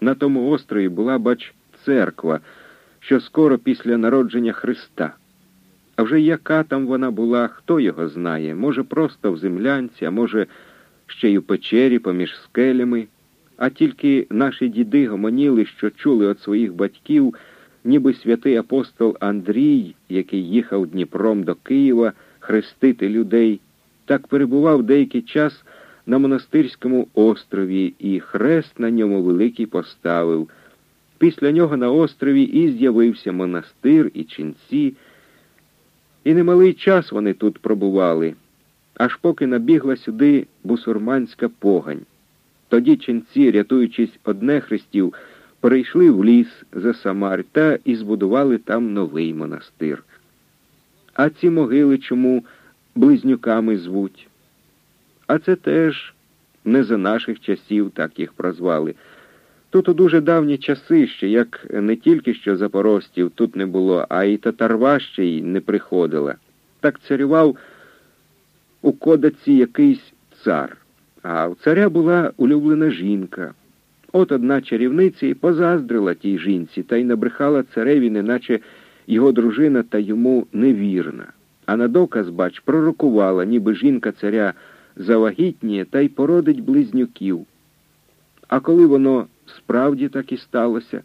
На тому острові була, бач, церква, що скоро після народження Христа. А вже яка там вона була, хто його знає, може, просто в землянці, а може, ще й у печері поміж скелями, а тільки наші діди гомоніли, що чули від своїх батьків, ніби святий апостол Андрій, який їхав Дніпром до Києва хрестити людей, так перебував деякий час на монастирському острові і хрест на ньому великий поставив. Після нього на острові і з'явився монастир і ченці. І немалий час вони тут пробували, аж поки набігла сюди бусурманська погань. Тоді ченці, рятуючись одне хрестів, перейшли в ліс за Самар та і збудували там новий монастир. А ці могили чому близнюками звуть? А це теж не за наших часів так їх прозвали. Тут у дуже давні часи ще, як не тільки що запорожців тут не було, а й татарва ще й не приходила. Так царював у кодаці якийсь цар, а в царя була улюблена жінка. От одна чарівниця і позаздрила тій жінці та й набрехала цареві, неначе його дружина та йому невірна. А на доказ, бач, пророкувала, ніби жінка царя завагітніє та й породить близнюків. А коли воно справді так і сталося,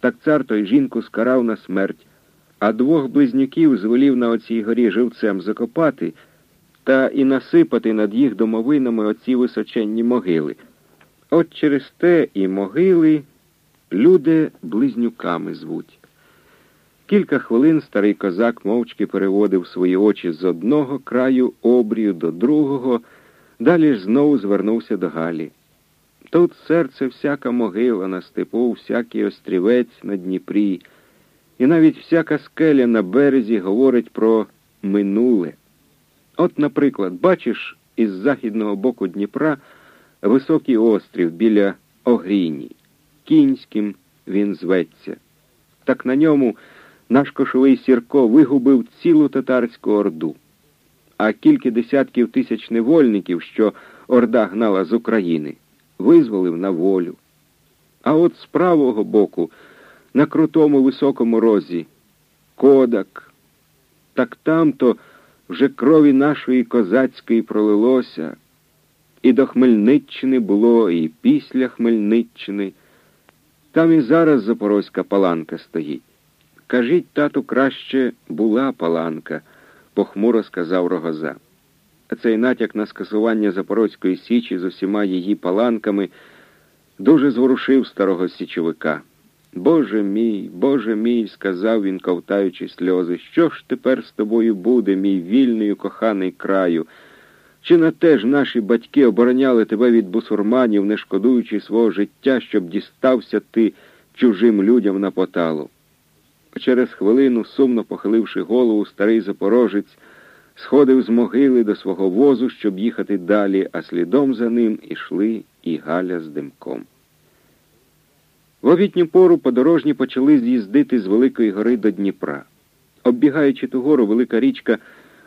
так цар той жінку скарав на смерть, а двох близнюків звелів на оцій горі живцем закопати та і насипати над їх домовинами оці височенні могили. От через те і могили люди близнюками звуть. Кілька хвилин старий козак мовчки переводив свої очі з одного краю обрію до другого, далі ж знову звернувся до Галі. Тут серце всяка могила на степу, всякий острівець на Дніпрі, і навіть всяка скеля на березі говорить про минуле. От, наприклад, бачиш із західного боку Дніпра високий острів біля Огріні. Кінським він зветься. Так на ньому наш кошовий Сірко вигубив цілу татарську орду, а кілька десятків тисяч невольників, що орда гнала з України, визволив на волю. А от з правого боку, на крутому високому розі, Кодак, так там-то вже крові нашої козацької пролилося, і до Хмельниччини було, і після Хмельниччини. Там і зараз запорозька паланка стоїть. Кажіть, тату, краще була паланка, похмуро сказав Рогоза. Цей натяк на скасування Запорозької Січі з усіма її паланками дуже зворушив старого січовика. Боже мій, Боже мій, сказав він, ковтаючи сльози, що ж тепер з тобою буде, мій вільний коханий краю? Чи на те ж наші батьки обороняли тебе від бусурманів, не шкодуючи свого життя, щоб дістався ти чужим людям на поталу? Через хвилину, сумно похиливши голову, старий запорожець сходив з могили до свого возу, щоб їхати далі, а слідом за ним ішли і Галя з димком. В обітню пору подорожні почали з'їздити з Великої гори до Дніпра. Оббігаючи ту гору, велика річка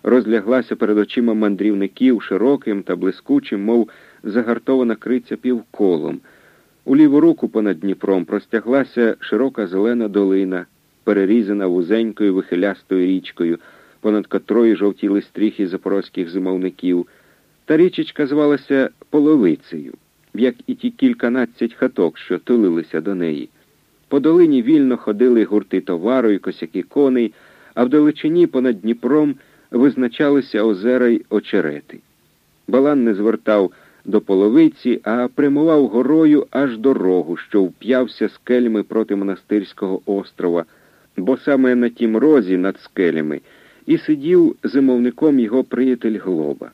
розляглася перед очима мандрівників широким та блискучим, мов загартована криця півколом. У ліву руку понад Дніпром простяглася широка зелена долина, перерізана вузенькою вихилястою річкою, понад котрою жовтіли стріхи запорозьких зимовників. Та річечка звалася Половицею як і ті кільканадцять хаток, що тулилися до неї. По долині вільно ходили гурти товару і косяки коней, а вдалечині понад Дніпром визначалися озера й очерети. Балан не звертав до половиці, а прямував горою аж до рогу, що вп'явся скелями проти монастирського острова, бо саме на тім розі над скелями і сидів зимовником його приятель Глоба.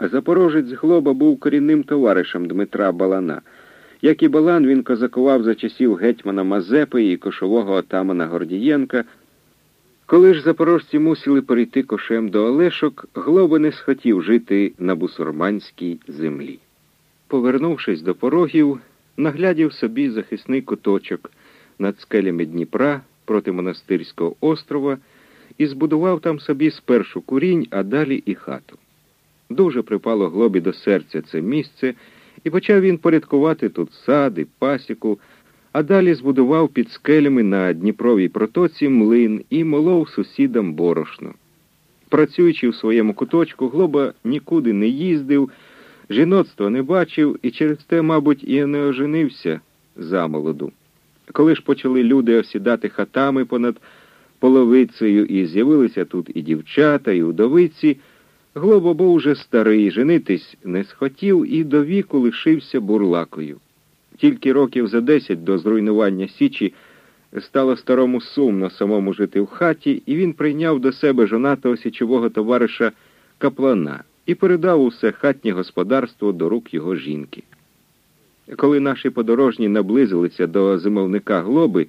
Запорожець Глоба був корінним товаришем Дмитра Балана. Як і Балан, він козакував за часів гетьмана Мазепи і кошового отамана Гордієнка. Коли ж запорожці мусили перейти кошем до Олешок, Глоба не схотів жити на бусурманській землі. Повернувшись до порогів, наглядів собі захисний куточок над скелями Дніпра проти монастирського острова і збудував там собі спершу курінь, а далі і хату. Дуже припало глобі до серця це місце, і почав він порядкувати тут сади, пасіку, а далі збудував під скелями на Дніпровій протоці млин і молов сусідам борошно. Працюючи в своєму куточку, Глоба нікуди не їздив, жіноцтва не бачив і через те, мабуть, і не оженився замолоду. Коли ж почали люди осідати хатами понад половицею, і з'явилися тут і дівчата, і удовиці, Глоба був уже старий, женитись не схотів і до віку лишився бурлакою. Тільки років за десять до зруйнування Січі стало старому сумно самому жити в хаті, і він прийняв до себе жонатого січового товариша каплана і передав усе хатнє господарство до рук його жінки. Коли наші подорожні наблизилися до зимовника глоби,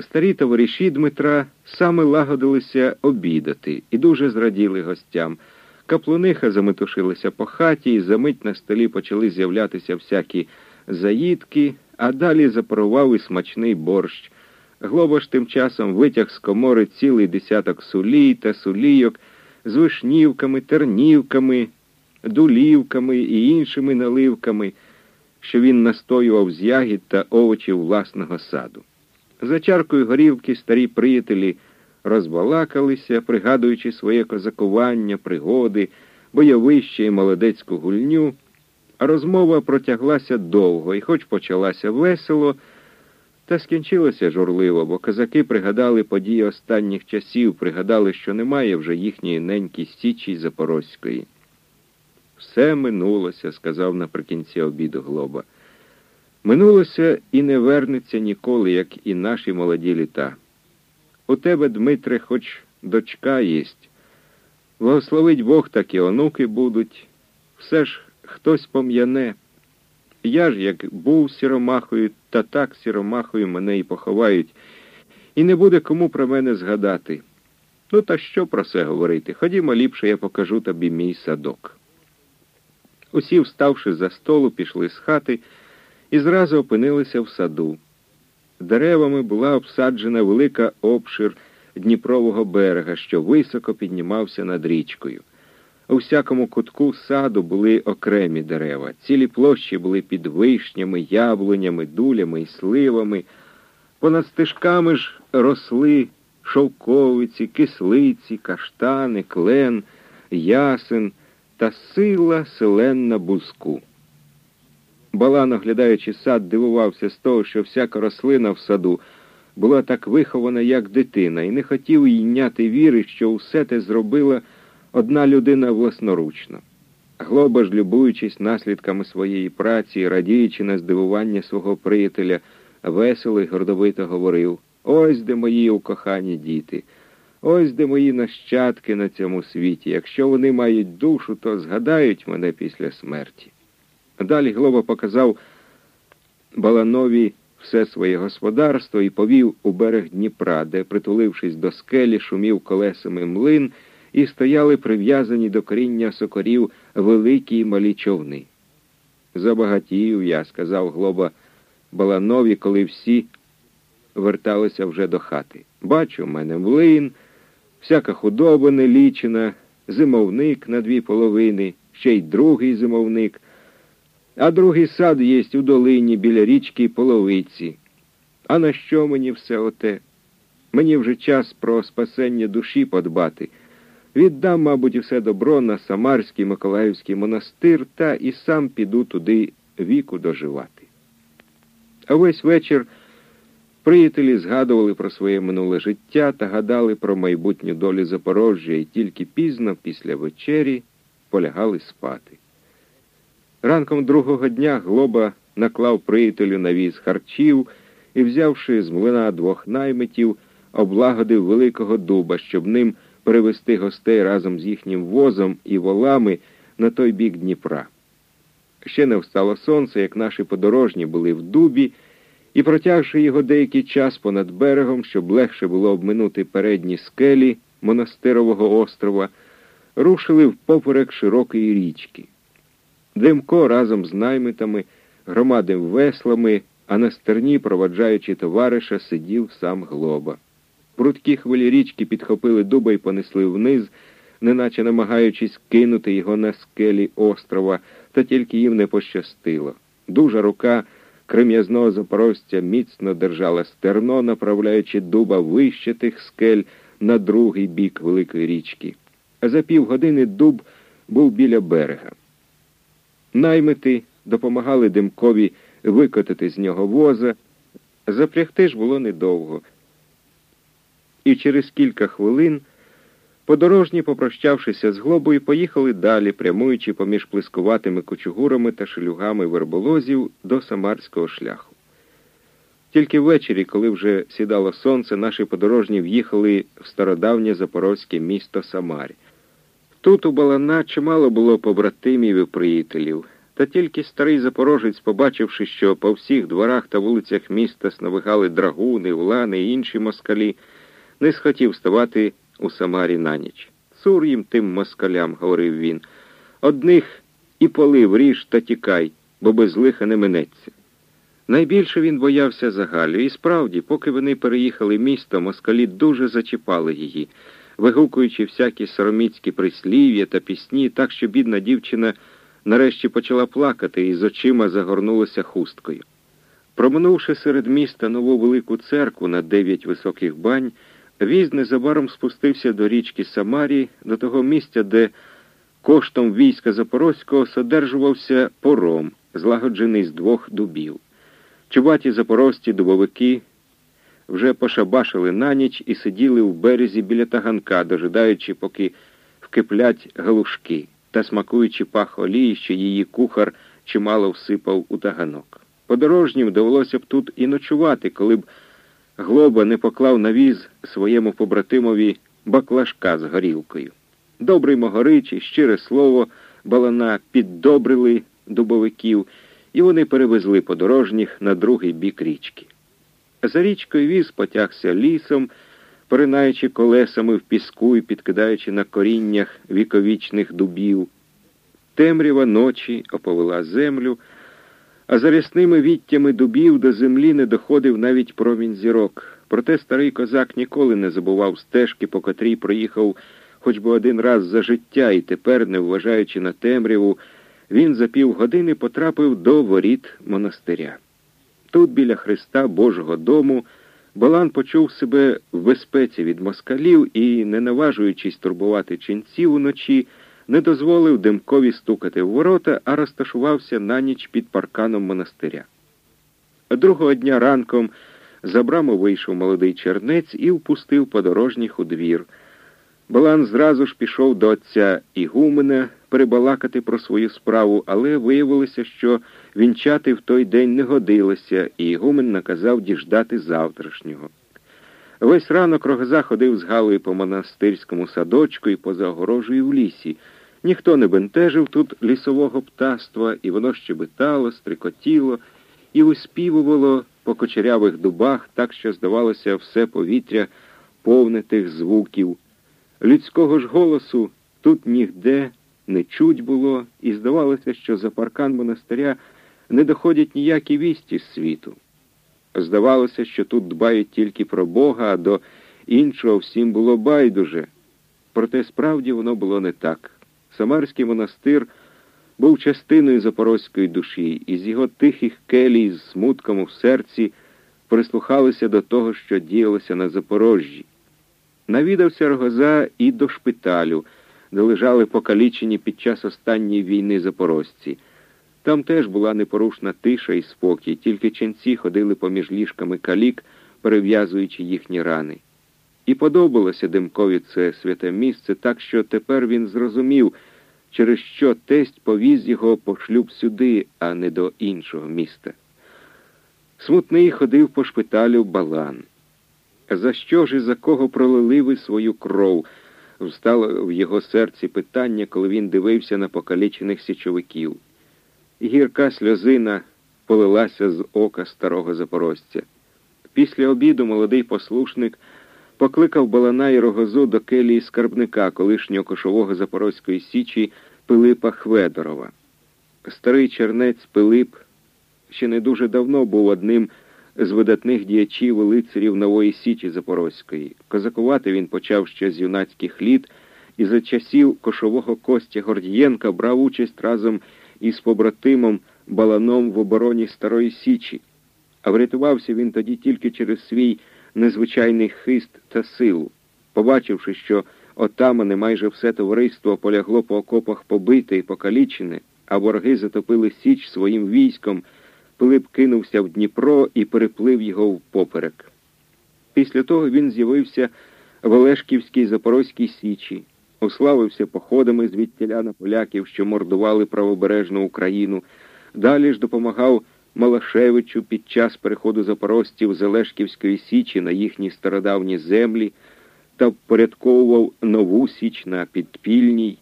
старі товариші Дмитра саме лагодилися обідати і дуже зраділи гостям. Каплуниха заметушилися по хаті, і за мить на столі почали з'являтися всякі заїдки, а далі запарував і смачний борщ. Глоба ж тим часом витяг з комори цілий десяток сулій та сулійок з вишнівками, тернівками, дулівками і іншими наливками, що він настоював з ягід та овочів власного саду. За чаркою горівки старі приятелі розбалакалися, пригадуючи своє козакування, пригоди, бойовище і молодецьку гульню. А розмова протяглася довго і, хоч почалася весело, та скінчилася журливо, бо козаки пригадали події останніх часів, пригадали, що немає вже їхньої неньки Січі Запорозької. Все минулося, сказав наприкінці обіду Глоба. Минулося і не вернеться ніколи, як і наші молоді літа. У тебе, Дмитре, хоч дочка єсть. Благословить Бог так і онуки будуть. Все ж хтось пом'яне. Я ж, як був сіромахою, та так сіромахою мене і поховають, і не буде кому про мене згадати. Ну, та що про це говорити? Ходімо ліпше, я покажу тобі мій садок. Усі, вставши за столу, пішли з хати і зразу опинилися в саду. Деревами була обсаджена велика обшир Дніпрового берега, що високо піднімався над річкою. У всякому кутку саду були окремі дерева, цілі площі були під вишнями, яблунями, дулями і сливами. Понад стежками ж росли шовковиці, кислиці, каштани, клен, ясен та сила селенна бузку. Балан, оглядаючи сад, дивувався з того, що всяка рослина в саду була так вихована, як дитина, і не хотів їй няти віри, що усе те зробила одна людина власноручно. Глоба ж, любуючись наслідками своєї праці, радіючи на здивування свого приятеля, весело й гордовито говорив Ось де мої укохані діти, ось де мої нащадки на цьому світі. Якщо вони мають душу, то згадають мене після смерті. Далі Глоба показав Баланові все своє господарство і повів у берег Дніпра, де, притулившись до скелі, шумів колесами млин і стояли прив'язані до коріння сокорів великі й малі човни. Забагатів я, сказав Глоба Баланові, коли всі верталися вже до хати. Бачу, в мене млин, всяка худоба нелічена, зимовник на дві половини, ще й другий зимовник, а другий сад єсть у долині біля річки половиці. А на що мені все оте? Мені вже час про спасення душі подбати. Віддам, мабуть, все добро на Самарський Миколаївський монастир та і сам піду туди віку доживати. А весь вечір приятелі згадували про своє минуле життя та гадали про майбутню долю Запорожжя і тільки пізно, після вечері, полягали спати. Ранком другого дня Глоба наклав приятелю на віз харчів і, взявши з млина двох наймитів, облагодив великого дуба, щоб ним перевести гостей разом з їхнім возом і волами на той бік Дніпра. Ще не встало сонце, як наші подорожні були в дубі, і, протягши його деякий час понад берегом, щоб легше було обминути передні скелі монастирового острова, рушили впоперек широкої річки. Димко разом з наймитами громадив веслами, а на стерні, проваджаючи товариша, сидів сам глоба. Прудкі хвилі річки підхопили дуба і понесли вниз, неначе намагаючись кинути його на скелі острова, та тільки їм не пощастило. Дужа рука крем'язного запорожця міцно держала стерно, направляючи дуба вище тих скель на другий бік великої річки. А за півгодини дуб був біля берега. Наймити допомагали димкові викотити з нього воза. Запрягти ж було недовго. І через кілька хвилин подорожні, попрощавшися з глобою, поїхали далі, прямуючи поміж плескуватими кочугурами та шелюгами верболозів до самарського шляху. Тільки ввечері, коли вже сідало сонце, наші подорожні в'їхали в стародавнє запорозьке місто Самарі. Тут у Балана чимало було побратимів і приятелів. Та тільки старий запорожець, побачивши, що по всіх дворах та вулицях міста сновигали драгуни, улани і інші москалі, не схотів ставати у Самарі на ніч. Цур їм тим москалям, говорив він. Одних і полив ріж та тікай, бо без лиха не минеться. Найбільше він боявся за Галю, і справді, поки вони переїхали місто, москалі дуже зачіпали її, вигукуючи всякі сороміцькі прислів'я та пісні, так що бідна дівчина нарешті почала плакати і з очима загорнулася хусткою. Проминувши серед міста нову велику церкву на дев'ять високих бань, віз незабаром спустився до річки Самарі, до того місця, де коштом війська Запорозького содержувався пором, злагоджений з двох дубів. Чубаті запорожці дубовики вже пошабашили на ніч і сиділи в березі біля таганка, дожидаючи, поки вкиплять галушки та смакуючи пах олії, що її кухар чимало всипав у таганок. Подорожнім довелося б тут і ночувати, коли б глоба не поклав на віз своєму побратимові баклажка з горілкою. Добрий могорич і щире слово балана піддобрили дубовиків, і вони перевезли подорожніх на другий бік річки. За річкою віз потягся лісом, поринаючи колесами в піску і підкидаючи на коріннях віковічних дубів. Темрява ночі оповела землю, а за рясними віттями дубів до землі не доходив навіть промінь зірок. Проте старий козак ніколи не забував стежки, по котрій проїхав хоч би один раз за життя, і тепер, не вважаючи на темряву, він за півгодини потрапив до воріт монастиря. Тут, біля Христа Божого дому, Балан почув себе в безпеці від москалів і, не наважуючись турбувати ченців уночі, не дозволив димкові стукати в ворота, а розташувався на ніч під парканом монастиря. Другого дня ранком за браму вийшов молодий чернець і впустив подорожніх у двір. Балан зразу ж пішов до отця Ігумена перебалакати про свою справу, але виявилося, що вінчати в той день не годилося, і Ігумен наказав діждати завтрашнього. Весь ранок Рогоза ходив з Галою по монастирському садочку і поза огорожею в лісі. Ніхто не бентежив тут лісового птаства, і воно щебетало, стрикотіло і виспівувало по кочерявих дубах, так що, здавалося, все повітря повне тих звуків. Людського ж голосу тут нігде не чуть було, і здавалося, що за паркан монастиря не доходять ніякі вісті з світу. Здавалося, що тут дбають тільки про Бога, а до іншого всім було байдуже. Проте справді воно було не так. Самарський монастир був частиною запорозької душі, і з його тихих келій з смутком в серці прислухалися до того, що діялося на Запорожжі. Навідався Рогоза і до шпиталю, де лежали покалічені під час останньої війни запорожці. Там теж була непорушна тиша і спокій, тільки ченці ходили поміж ліжками калік, перев'язуючи їхні рани. І подобалося Демкові це святе місце, так що тепер він зрозумів, через що тесть повіз його по шлюб сюди, а не до іншого міста. Смутний ходив по шпиталю балан. За що ж і за кого пролили ви свою кров? Встало в його серці питання, коли він дивився на покалічених січовиків. Гірка сльозина полилася з ока старого запорожця. Після обіду молодий послушник покликав Балана і рогозу до келії скарбника колишнього кошового Запорозької січі Пилипа Хведорова. Старий чернець Пилип ще не дуже давно був одним з видатних діячів і лицарів Нової Січі Запорозької. Козакувати він почав ще з юнацьких літ і за часів кошового Костя Гордієнка брав участь разом із побратимом баланом в обороні Старої Січі, а врятувався він тоді тільки через свій незвичайний хист та силу, побачивши, що отамане майже все товариство полягло по окопах побите і покалічене, а вороги затопили Січ своїм військом, Пилип кинувся в Дніпро і переплив його впоперек. Після того він з'явився в Олешківській Запорозькій Січі, уславився походами звідтіля на поляків, що мордували правобережну Україну. Далі ж допомагав Малашевичу під час переходу запорожців з Січі на їхні стародавні землі та впорядковував нову Січ на Підпільній.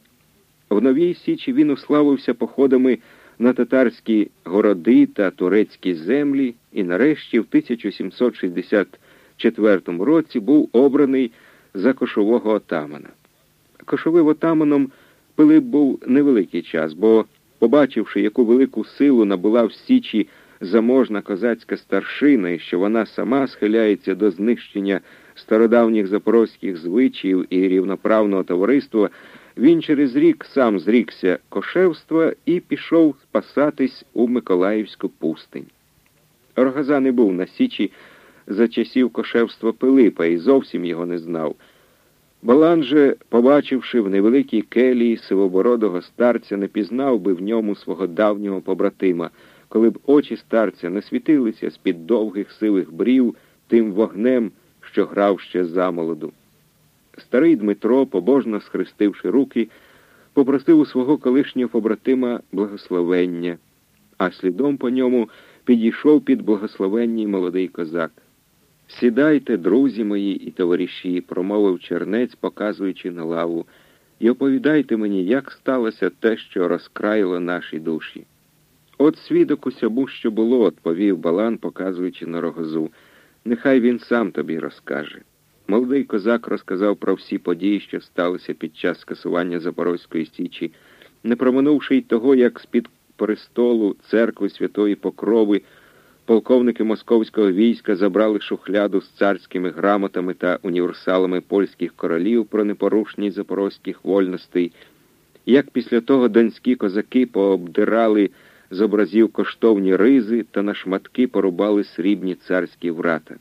В Новій Січі він уславився походами на татарські городи та турецькі землі і нарешті в 1764 році був обраний за кошового отамана. Кошовим отаманом Пилип був невеликий час, бо, побачивши, яку велику силу набула в Січі заможна козацька старшина і що вона сама схиляється до знищення стародавніх запорозьких звичаїв і рівноправного товариства, він через рік сам зрікся кошевства і пішов спасатись у Миколаївську пустинь. Рогаза не був на Січі за часів кошевства Пилипа і зовсім його не знав. Балан же, побачивши в невеликій келії сивобородого старця, не пізнав би в ньому свого давнього побратима, коли б очі старця не світилися з-під довгих сивих брів тим вогнем, що грав ще замолоду. Старий Дмитро, побожно схрестивши руки, попросив у свого колишнього побратима благословення, а слідом по ньому підійшов під благословенній молодий козак. Сідайте, друзі мої і товариші, промовив чернець, показуючи на лаву, і оповідайте мені, як сталося те, що розкраїло наші душі. От свідок усьому, що було, відповів Балан, показуючи на рогозу. Нехай він сам тобі розкаже. Молодий козак розказав про всі події, що сталися під час скасування Запорозької Січі, не проминувши й того, як з-під престолу церкви Святої Покрови полковники московського війська забрали шухляду з царськими грамотами та універсалами польських королів про непорушність запорозьких вольностей, як після того донські козаки пообдирали з образів коштовні ризи та на шматки порубали срібні царські врата.